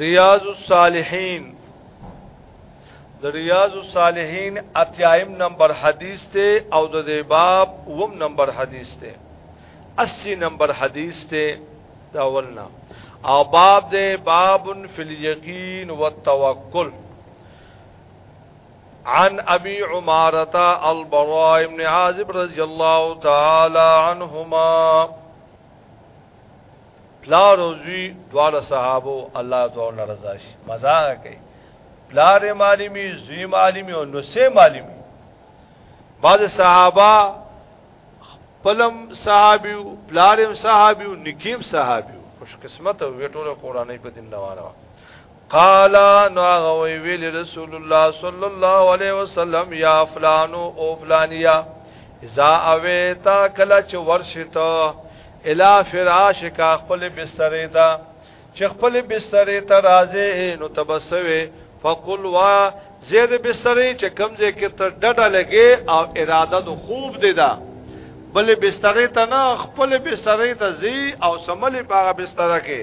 ریاض الصالحین د ریاض الصالحین اتیایم نمبر حدیث ته او د باب وم نمبر حدیث ته 80 نمبر حدیث ته دا ولنا او باب دے باب فی الیقین والتوکل عن ابي عماره البراء ابن عازب رضی الله تعالی عنهما پلار او زوی دواړه صحابه الله تعالی رضا شي مزاق کوي پلار معلومي زوی معلومي او نسه معلومي بعض صحابه خپلم صحابي پلارم صحابي نکيم صحابي خوش قسمت او ټوله قرآني په دین روانه قال نو هغه ویل رسول الله صلی الله علیه وسلم یا فلانو او فلانیا اذا اویتا کله چې ورشته الا فراش کا خپل بستر ته چې خپل بستر ته راځي نو تبسوي فقل وا زید بستر چې کمزې کې ته ډډه لګي او اراده د خوب دی دا بل بستر ته نه خپل بستر ته زی او سملې پاغه بستر کې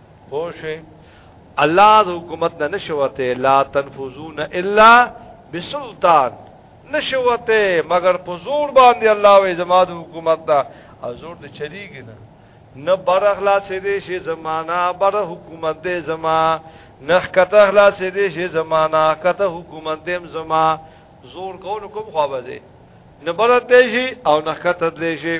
خوشي الله د حکومت نه نشوته لا تنفذون الا بسلطان نشوته مگر په زور باندې الله وې زما د حکومت دا زور دې چلیږي نه نه بر اخلاص دې شي زمانہ بر حکومت دې زما نخ کته اخلاص دې شي زمانہ کته حکومت دې زما زور کول کوم خوابه دې نه بر دې شي او نخ کته دې شي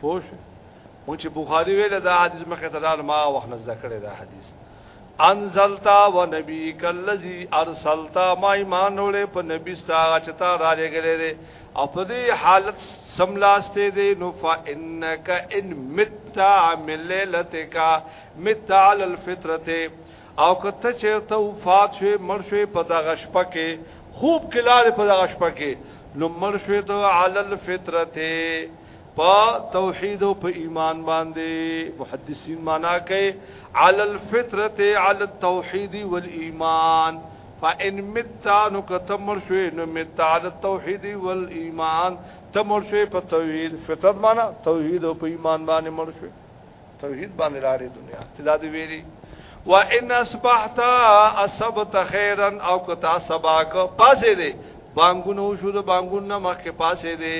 پوش مونږ چې بخاری ویل دا حدیث مخه ته لال ما وخت نه ذکر دا حدیث انزلتا و نبی کلذي ارسلتا ما ایمان ولې په نبی ستا چې تا را لګلې او په دې حالت سملاسته دې نو فانک ان مت مللتک مت علی الفطرته او که ته چېرته وفات شوې مړ شوې په دغه شپه کې خوب کې لارې په دغه شپه کې نو مړ شوې ته علی الفطرت په توحید او په ایمان باندې محدثین معنا کوي علی الفطرت علی التوحید والایمان فان مت نو که ته مړ شوې نو مت علی التوحید والایمان ته مړ شوې په توحید فطرت معنا توحید او په ایمان باندې مړ شوې توحید باندې لارې دنیا ته دا دی ویلي و ان اصبحت اصبت خیرا او کتا سباک پاسې دې بانګونو شو د بانګون نه مخکې پاسې دې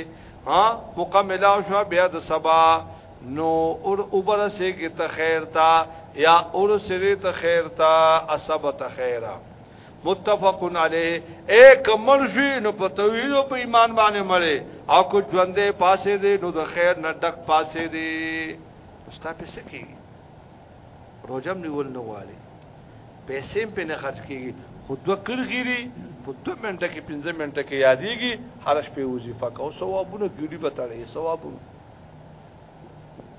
ها مکملا شو بیا د سبا نو اور اوبر سے کی ته خیر تا یا اور سری ته خیر تا اصبت خیرا متفق علیه اے کمل شي نو په توحید او په ایمان باندې مړې او کو ژوندې پاسې دې نو د خیر نه ډک پاسې دې ستا پیسې کیږي روزم نیول نه غواړي پیسې په نه خرج کیږي خو دوه کړګيري په دوه منټه کې پنځه منټه کې یادېږي هر شپه وظیفه کو ثوابونه ګډي بتاړي ثوابونه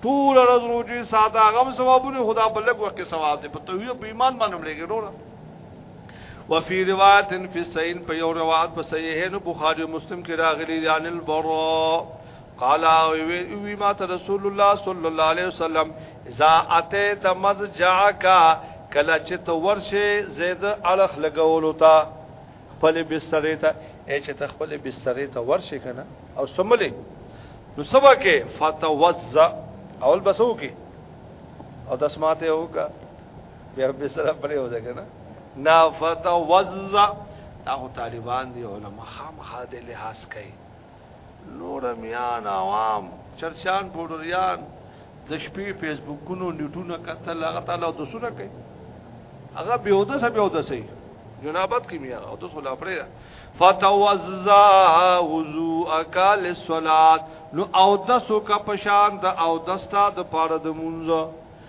ټول ورځ روزي ساده غم ثوابونه خدا په لګ وخت کې ثواب دی په توحید په ایمان باندې ملګری وروره وفي روایت فی الصحیح په یو روایت په صحیحین بخاری مسلم کې راغلی دی ان البراء قال وی ما ته رسول الله صلی الله علیه وسلم اذا اتیت مزجعک کله چې تو ورشه زید الخ لګولو تا خپل بسترې ته اې چې ته خپل بسترې ته ورشي کنه او سملې نو سبا کې فتوزا اول بسو کې او دسماته وکا بیا به سره پرې و ځګه نه نا فتوزا دا طالبان دی علماء خامخا د لحاظ کوي نور میان عوام چرچان بورریان د شپې فیسبوکونو نیټونه کتل هغه تعالی د سره کوي هغه به ودا سه به ودا سي جنابت کې میا او د صلاح پرې فتوزا وضو اکل الصلات نو او دسو کا پشان د او دستا د پاره د مونږه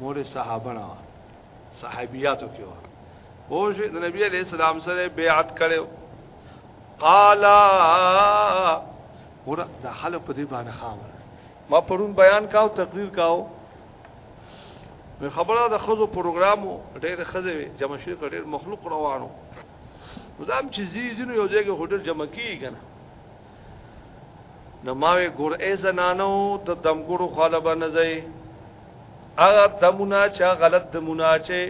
مور صحابه نه صحابياتو کې و او چې د نبی عليه السلام سره بیعت کړو قال ور د خلق په دې باندې خام ما پرون بیان کاو تقریر کاو نو خبره د خزو پروګرامو ډېر خزه جمع شي ډېر مخلوق روانو نو دا هم چې زیزینو یو ځای کې هوټل جمع کیږي کنه نو ما وی ګور ای زنانو د دمګړو خاله به نه ځای هغه دمونه چا غلط دمونه چي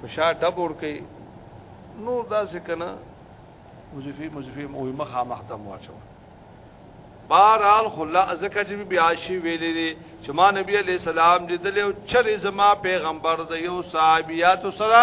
په شا ډبور کوي نور دا څه کنه مزفی مزفی او مخه مخ دم واچو بارال خلا ازکه چې بیا شي ویلې دي چې ما نبی عليه السلام دې دل او چرې زما پیغمبر د یو صحابيات سره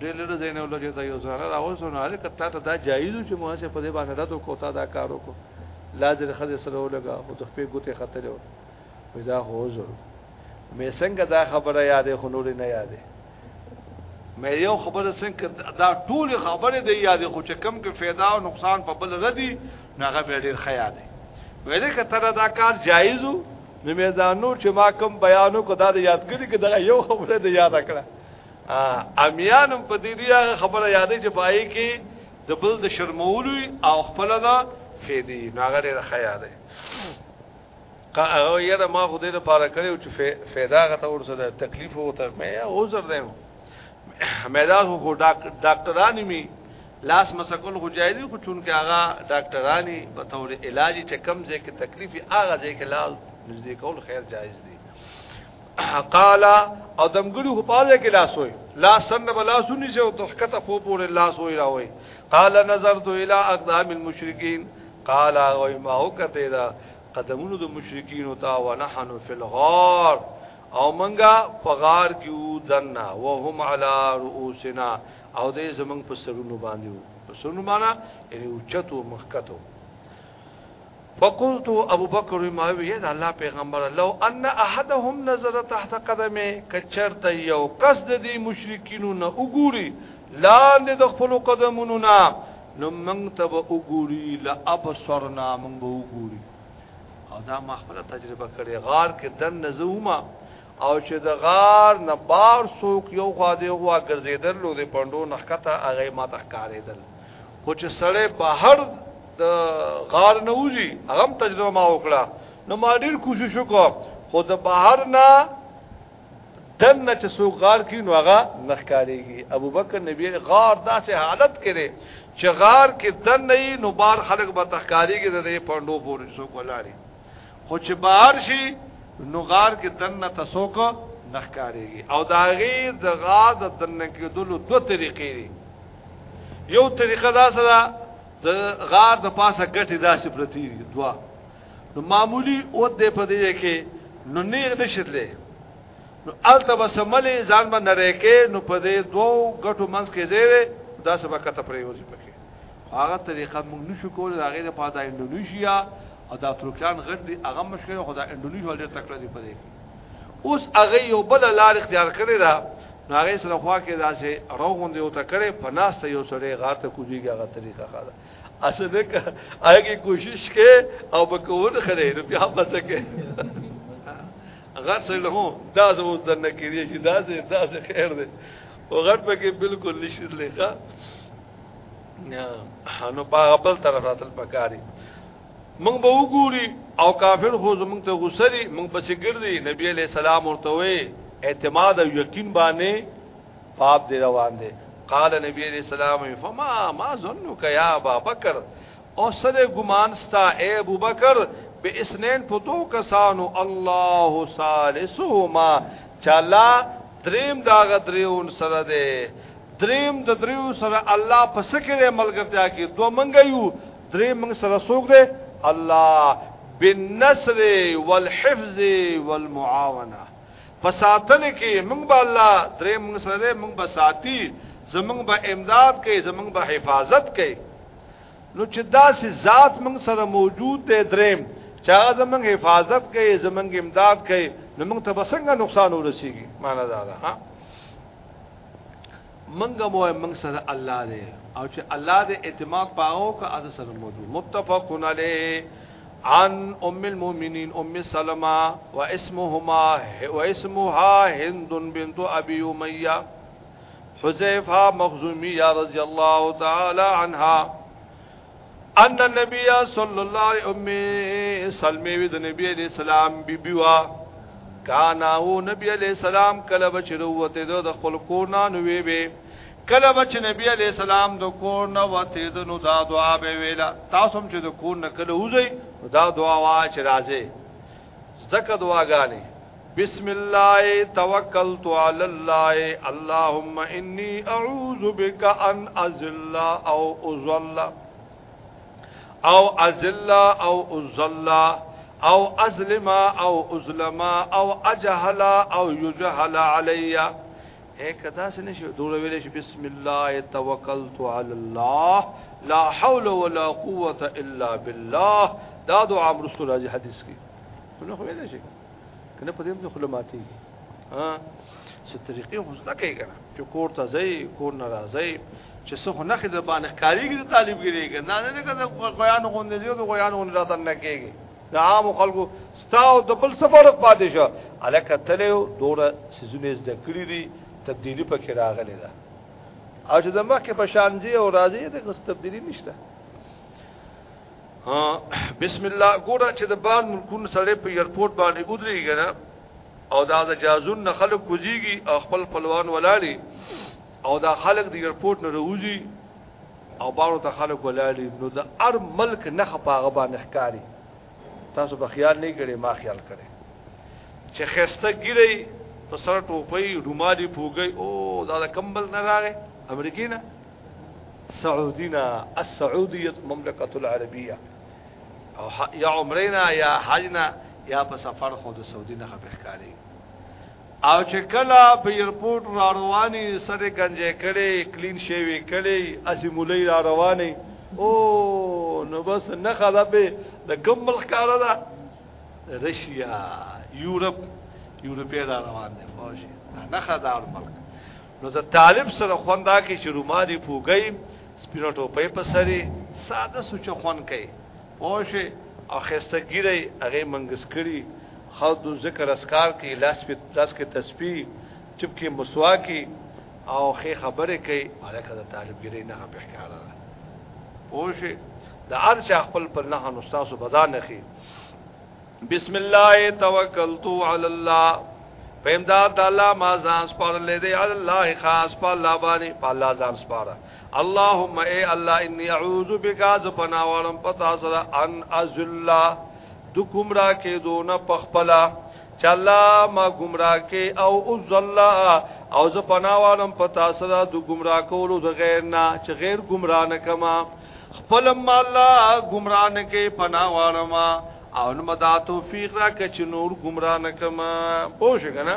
ډېر لږ ځای نه ولګي ته یو ځای راوځو نه هلکه تا ته دا جایز چې مو هسه په دې باندې رد کو تا دا کار وکړو لازم خزه سره ولګا او د خپل ګوتې خطر یو پیدا هو زرو مې څنګه دا خبره یادې خنور نه یادې مې یو خبره څنګه دا ټول خبره دې یادې خو چې کم کې फायदा او نقصان په بل ردی نه غو ډېر خیال دی ویلې کتره دا کار جایزو نو مې ځانو چې ما کم بیانو کو دا یادګری کې دا یو خبره دې یاد کړه امیانم په دې دی هغه خبره یادې چې پای کې د بل د شرمولو او خپل دا فیدی ناغره خیا ده کا او یره ما خو دې لپاره کړو چې فیدا غته ورسره تکلیف وته مې عذر دی مې دا خو ډاکټرانی می لاس مسکل خو جایز خو چون کې هغه ډاکټرانی په تور علاج چې کم ځای کې تکلیف هغه ځای کې لاس نږدې کول خیر جایز دی قال او دمګړي خو پاله کې لاس وي لا سن بلا سني چې او تخکته خو پورې لاس وي راوي قال نظرت الى اقدام المشركين قال او ما وکته دا قدمونو د مشرکین او تا ونحن فی الغار او منګه فغار کیو دنا وهم علی رؤوسنا او دې زمنګ په سرونو باندې په سرونو معنا یعنی اوچتو مخکتو فقلت ابو بکر ما وی دا الله پیغمبر لو ان احدهم نظر تحت قدمه کچرته یو کس د دې مشرکینو نه وګوري لاندې د خپل قدمونو نه نو موږ ته به وګوري لا ابصرنا موږ به وګوري او دا ما خپل تجربه کړې غار کې دن نزوما او چې د غار نه بار سوق یو خوا دی غوا ګرځیدل لو د پندو نخکته هغه ما تخکارېدل خو چې سړی بهر د غار نه وځي هغه تجربه ما وکړه نو ما ډیر کوشش وکړ خو د بهر نه دن نه چې سو غار کې نو هغه نخکاریږي ابوبکر نبی غار داسې حالت کړي چې غار کې دن نه نو بار خلک به تخکاریږي د پندو پورې سو کولاري خو چې بهر شي نو غار کې دنه تسوک نخکاریږي او دا غي د غار د دنه کېدلو دوه طریقې دي یو طریقه دا سره د غار د پاسه ګټي داسې پرتی دي دوا نو معمولی او د پدې کې نو نیغ نشتلې نو الته بسملې ځان باندې رېکې نو پدې دوو ګټو منځ کې زیره دا سبا کته پرې وځي پکې هغه طریقه موږ نشو کولای هغه د پاده انډونیشیا او د ترکان غټ دي هغه مشکل خو د انډونیشیا ډېر تکړه دي پدې اوس هغه یو بل لار اختیار کړی دا هغه سره خوا کې داسې روغون دی او تکړه پناسته یو سره غار ته کوزیږي هغه طریقه خاله اسه دې هغه کوشش کې او په کور خره نو بیا پسه کې غر سره له دا زو د نکریه چې دا زه دا زه خیر دی او غټ پکې بالکل نشي لګا نو په خپل طرف راتل پکاري موږ به وګوري او کافر خو زموږ ته غوسري موږ پس ګرځي نبی عليه السلام ورته وي اعتماد او یقین باندې پاپ دی روان دی قال نبی عليه السلام فما ما ظنك يا ابا بکر او سره ګمان ستا اے ابو بکر به اسنین په دو کسانو الله ثالثهما چلا دریم دا غدریون سره ده دریم د دریو سره الله په سکه دی ملګرتیا کی دو منګ یو درې منګ سره سوګ دی الله بالنصر والحفظ والمعاونه فساتل کې موږ به الله درې موږ سره موږ به ساتي زموږ به امداد کوي زموږ به حفاظت کوي نو چې داسې ذات موږ سره موجود دی دریم چې هغه زموږ حفاظت کوي زموږ امداد کوي نو موږ ته بسنګ نقصان ورسیږي معنا دا ده ها منګه مو منګ سره الله دې او چې الله دې اعتماد پاو کا از سره موجود متفقون علی عن ام المؤمنین ام سلمہ واسمهما واسمها هند بنت ابي اميه حذيفه مخزوميه رضی الله تعالی عنها ان النبي صلى الله عليه امي سلمي وي د نبي عليه السلام بيبي وا کانا او نبي عليه السلام کله بچروته د خپل کور نه نوي وي کله بچ نبي عليه السلام د کور نه وته د نو دا دعا به ویلا تاسو هم چې د کور نه کله وځي دا دعا وا چې راځي زکه دعاګانی بسم الله توکلت علی الله اللهم انی اعوذ بک ان ازل او ازل او ازل او ازل او ازلم او ازلم او اجهل او یجهل علیہ اے کدا سن شو دوله ویلې شو بسم الله توکلت علی الله لا حول ولا قوت الا بالله دا دعا رسول الله حدیث کې نو خو ویلې شي کنه په دې موږ خلماتي ها چې طریقې خو زده کوي کنه چې کور ته ځي کور ناراضي چې څه خو نه خې د باندې کاریږي د طالب ګریږي نه نه کده غیان غوندې دی او غیان غوندې راتن نه کېږي د عام خلکو ستاو د بل سفر پاتې شو الکه تلو دوره سيزونه زده کړی دي تبدیلی پکې راغلی ده او چې زما کې په شان دی او راځي د کوم تبدیلی نشته ها بسم الله ګوره چې د بان ملکون سره په ایرپورټ باندې ودرېږي نه او دا د جازون نه خلک کوزيږي او خپل پلوان ولاړي او دا خلک د ایرپورټ نه روزي او بارو ته خلک ولاړي نو د ار ملک نه خپاغه باندې ښکاری تاسو په خیال نه کړي ما خیال کړي چې خسته ګیری په سر ټوپۍ رومالي پوګي او دا د کمبل نه راغې امریکای نه سعودینا السعودیه مملکه العربیه او یا عمرینا یا حجنا یا په سفر خو د سعودي نه خبر ښکاری او چې کله په ایرپورټ را رواني سره ګنجې کړي کلین شوی کړي اسی مولای را رواني او نو بس نه خدا به د کوم ملک کار ده رشیا یورپ یورپی را روان دي فوج نه خدا ملک نو زه طالب سره خوندا کې چې رومالي پوګي سپینټو په پسري ساده سوچ خون کوي پوشه او خسته ګیره هغه منګس کړي خو د ذکر اسکار کې لاس په لاس کې تسبیح چپ کې مسواکي او خې خبره کوي الکه د طالب ګیره نه په ښکارا پوشه د ارشا خپل پر نه نو تاسو بدا نه خي بسم الله توکلت علی الله پیمداد الله ما ځان سپارلې دی الله خاص په الله باندې په الله ځان سپاره اللهم اے الله انی اعوذ بک از پناوالم پتا سره ان ازل د گمراه کې دون پخپلا چې الله ما گمراه کې او ازل او ز پناوالم پتا سره د گمراه کولو د غیر نه چې غیر گمراه نه کما خپل ما الله گمراه نه کې پناوالم او نو مدا توفیق را کې چې نور گمراه نه کما پوه شئ کنه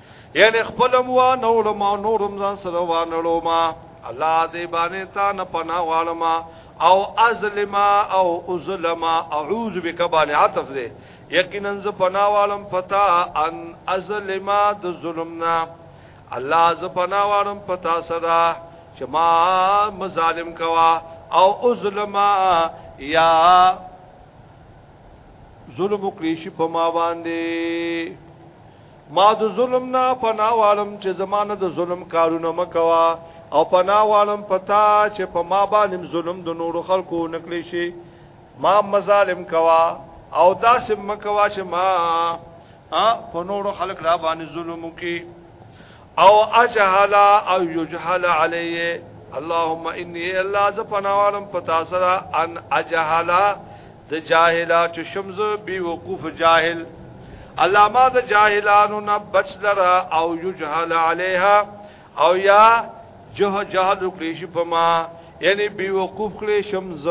یعنی خپلم وانولو ما نورم ځان سره وانړو ما الله دې باندې تا نه پنا غواړم او ازلم او ازلم اعوذ بک باندې عطف دې یقینا ز پنا غواړم پتا ان ازلم د ظلمنا الله ز پنا غواړم پتا صدا چې ما مظالم کوا او ازلم یا ظلم کړی شي په ما باندې ما د ظلم نه پناه غواړم چې زما نه د ظلم کارونه مه کوه او پناه غواړم په تا چې په ما باندې ظلم د نورو خلکو ونه کړی شي ما مظالم کوه او داسې مه کوه چې ما په نورو خلک را باندې ظلم وکړي او اجهل او یجهل علیه اللهم انی الله ز پناه غواړم په تا سره ان اجهل د جاهلا چې شمز بی وقوف جاهل الله ما د جاهلانو نه بچ لرا او یجهل علیها او یا جه جهل کړي شي په ما یعنی بی وقوف کړي شمز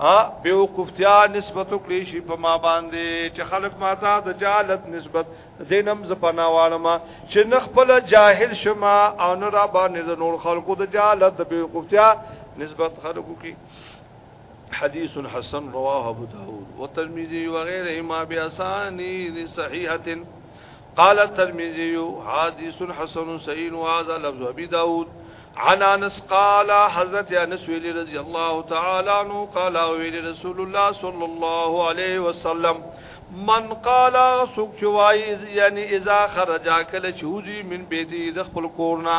ا بی وقوفتیا نسبت کړي شي په ما باندې چې خلق ما ته د جهالت نسبت دینم ز پناوالم چې نخ په جاهل شما او نه را باندې د نور خلقو د جهالت د بی وقوفتیا نسبت خلقو کې حدیث حسن رواه ابو داود والترمذي وغيرهما باسانيد صحيحه قال الترمذي حديث حسن صحيح وهذا لفظ ابي داود عن انس قال حضرت انس ویلی رضی الله تعالی عنہ قال ویلی رسول الله صلی الله علیه وسلم من قال سوک چوای یعنی اذا خرج کله چوزی من بیتی د خپل کورنا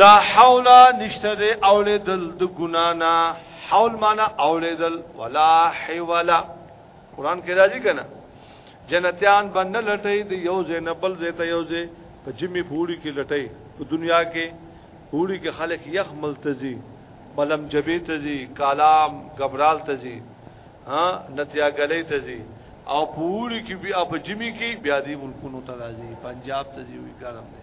لا حول نشته دی اولیدل د ګنا نه حول معنا اولیدل ولا حولا قران کې راځي کنه جنتیان باندې لټي دی یو زینب بل زیته یو زی په جمی پوری کې لټي په دنیا کې پوری کې خلک یخ ملتزي بلم جبی تزي کلام غبرال تزي ها نتیا غلې تزي او پوری کې بیا په جمی کې بیا دی ملکونو ترازی پنجاب تزي وی ګرم دی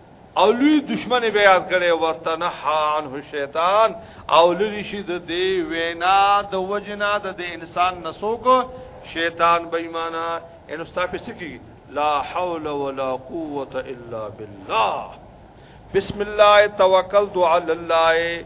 او لوی دشمن به یاد کړي ورته نه حان هو شیطان او لری شي د دی وینا د وجنا د انسان نسوک شیطان بې ایمانه ان استاد سکی لا حول ولا قوت الا بالله بسم الله توکلت علی الله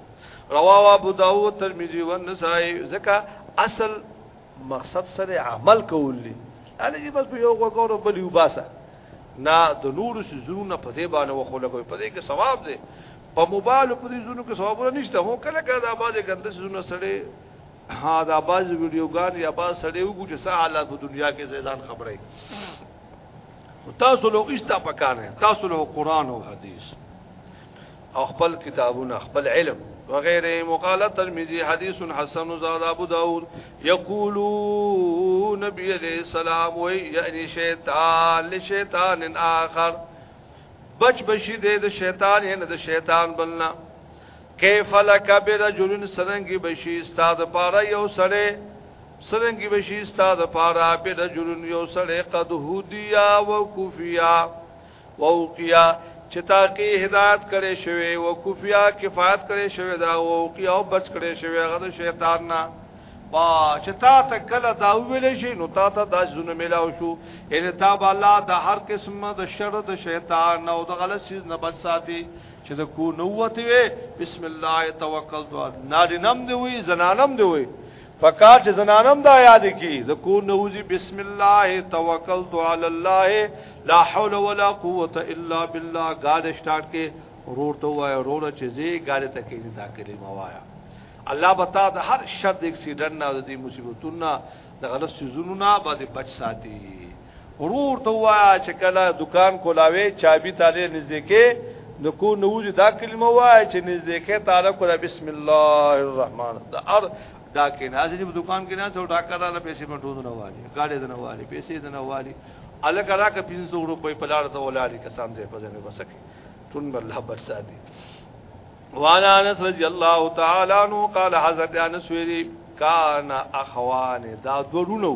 رواه ابو داود ترمذی و نسائی زکه اصل مقصد سره عمل کول دي الګي بس یو وګورو بل یو باسه نه د نور سيزونه په دې باندې وخلګوي په دې کې ثواب دی په موبایل په دې زونو کې ثوابونه نشته هو کله کله د آباد ګنده سيزونه سره ها د آباد ویډیوګان یا آباد سره وګو چې سه حالات په دنیا کې زیدان خبره تاسو له ایستا پکانه تاسو له قران او حدیث او خپل کتابونه خپل علم وغيره وقال الترمذي حديث حسن زاد ابو داود يقول نبي عليه السلام يعني شيطان لشيطان اخر بچ بشي د شیطان نه د شیطان بلنا کیف لک برجل سرنګي بشي استاد پاره یو سره سرنګي بشي استاد پاره برجل یو سره قد هدیا وکفیا ووقیا چې تاکي هدایت کړي شوی او کوفیا کفایت کړي شوی دا ووقیا او بچ کړي شوی هغه د شیطان نه با چې تا ته کله دا ویل شي نو تا ته دا زونه ملاو شو ان تا بالا د هر قسم د شر د شیطان او د غلط چیز نه بچ ساتي چې د کو نووته وي بسم الله توکلت نارینم دی وي زنانم دی وي پکار چې زنانم دا یاد کی زکور نوزی بسم الله توکلت علی الله لا حول ولا قوت الا بالله ګاډ سٹارټ کې رور ته وای رور چې زی ګاډ ته کې دا کلمه وایا الله بتا د هر شر د اکسیډنټ نه د مصیبتونو د غلط سيزونو نه باندې بچ ساتي ورور ته وایا چې کله دکان کولاوي چابي تاله نږدې کې د کو نوځي دا کلمه وایا چې نږدې کې تاله کولا بسم الله الرحمن دا ار دا کې نازلې په دکان کې نه څو ډاکټر له پیسې په ټولو نه والي ګاډي نه والي پیسې نه والي الګ راکه 300 روپۍ په لاړ ته ولاري کسان دې په ځنه وسکه تون الله برساتي وانا انس رضی الله تعالی عنہ قال حضرت انس ویری کان اخوان دا دورونو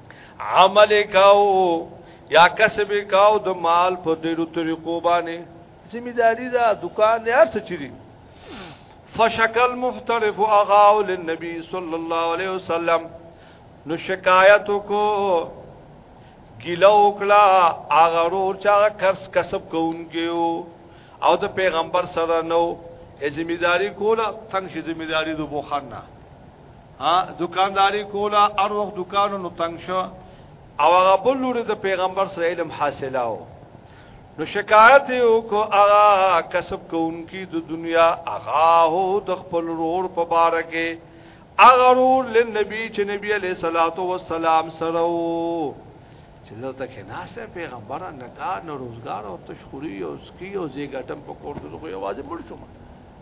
عمل کاو یا کسب کاو د مال په ډیرو طریقو باندې ذمہ داری دا دکان دی هر څه چي فشکل محترف اغاو للنبي صلی الله علیه وسلم نو شکایت کو ګیلو کلا اغه رور چا کس کسب کوونکیو او د پیغمبر سره نو ذمہ داری کوله څنګه ذمہ داری د بوخانه ها دکانداری کولا ار وخت دکانو نو تنگ شو او هغه بل لوري د پیغمبر سره علم حاصلاو نو شکایت یو کو هغه کسب کوونکی د دنیا هغه هو د خپل رور په بار کې هغه رور لنبی چې نبی علیہ الصلوۃ والسلام سره وو چې دلته کې ناسه پیغمبر نه کار نه روزګار او تشخوری او سکی او زیګټم په کور کې یوازې مړ شوم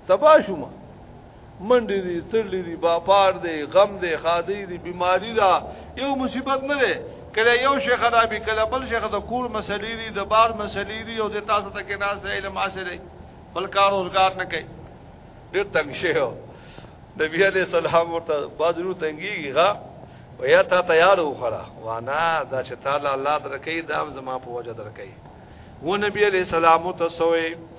تبا شوم منډې دي تړلې دي باپار دي غم دي خادي دي بيماري ده یو مصیبت نه ده کله یو شي خرابې کله بل شي د کور مسلې دي د بار مسلې دي او د تاسو ته کې ناس علم حاصل دی بل کار روزګار نه کوي ډېر تنگ شي نبی عليه السلام ورته بازرو تنګيږي ها ویا تا تیار وخړه وانا دا چې تعالی الله درکې دام زما په وجه درکې و نبی عليه السلام ته سوې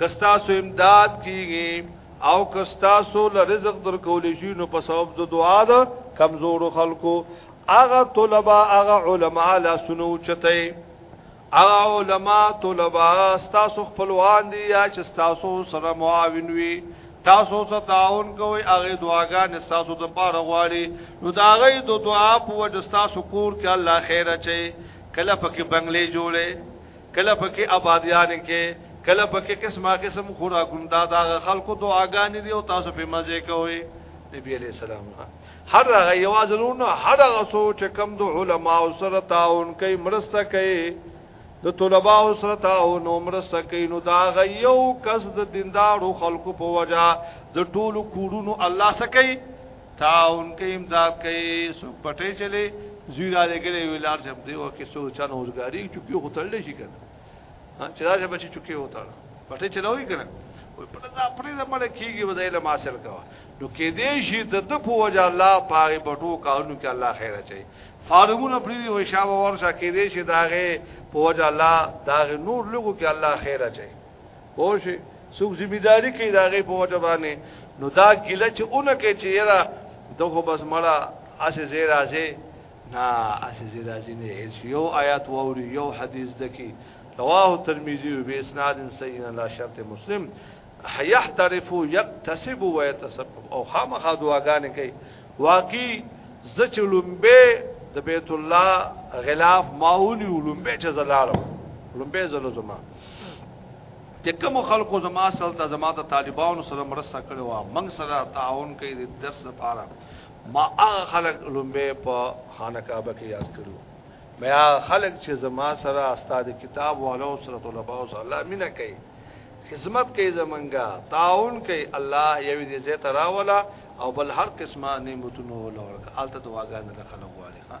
کستا سو امداد کیږي او کستا سو لرزق در کول شي نو په سبب د دعا د کمزور خلکو اغه طلبه اغه علما لا سنو چته اغه علما طلبه تاسو خپلوان دي یا چې تاسو سره معاون وي تاسو ته تعاون کوي هغه دعاګان تاسو ته پاره غواړي نو دا غي د دعا په وجه تاسو کور کې الله خیر اچي کله پکې بنگلې جوړي کله پکې آبادیان کې کله پکې قسمه قسم خورا کوم دا دا خلکو دعاګانې دی او تاسو په مزه کوئ نبی علیہ السلام هر هغه یوازلون هر هغه سوچ کم د علما او سره تعاون کوي مرسته کوي د طلباء او سره تعاون او مرسته کوي نو دا غ یو کس د دیندارو خلکو په وجا د ټولو کورونو الله سکی تعاون کې امداد کوي څوک پټې چلے زوی را لګلې ویلار چې دی او کې څو چا نوزګاری چوکي هوتل شي کنه چې دا چې بچي چوکي هوتل پټې چلوي کنه وي په دا پرې د مړ کیږي ودای له ماسل کا نو کې دې شي د د په وجه الله پاره بټو کارونو کې الله خیر چي فارمونه پرې دی وي شابه ورشه کې دې شي داغه په وجه الله داغه نور لوګو کې الله خیر چي پوه شي څوک ذمہ داری کوي دا غي په وجه باندې نو دا ګله چې اونه کې چې یرا دغه بس مړه اسه زی راځي نه اسه زی راځي نه یو آیات ووري یو حدیث دکی رواه ترمذی و باسناد صحیح علی شرط مسلم حیحترف یکتسب و یتسبب او خامخا دعاګانې کوي واقعي زچلم به د بیت الله غلاف ماونی ولومبه چې زلالو لومبه زلو زما چې کوم خلکو زما سره ته زما ته طالبانو سره مرسته کړې و موږ سره تعاون کوي د درس لپاره ما هغه خلک لومبه په خانه کعبه کې یاد کړو مې هغه خلک چې زما سره استاد کتاب والو سره طلبه او سره الله مینه کوي خدمت کوي زمونږه تعاون کوي الله یوې دې زه تراولا او بل هر قسمه نعمتونو ولورک آلته دعاګانې خلک واله ها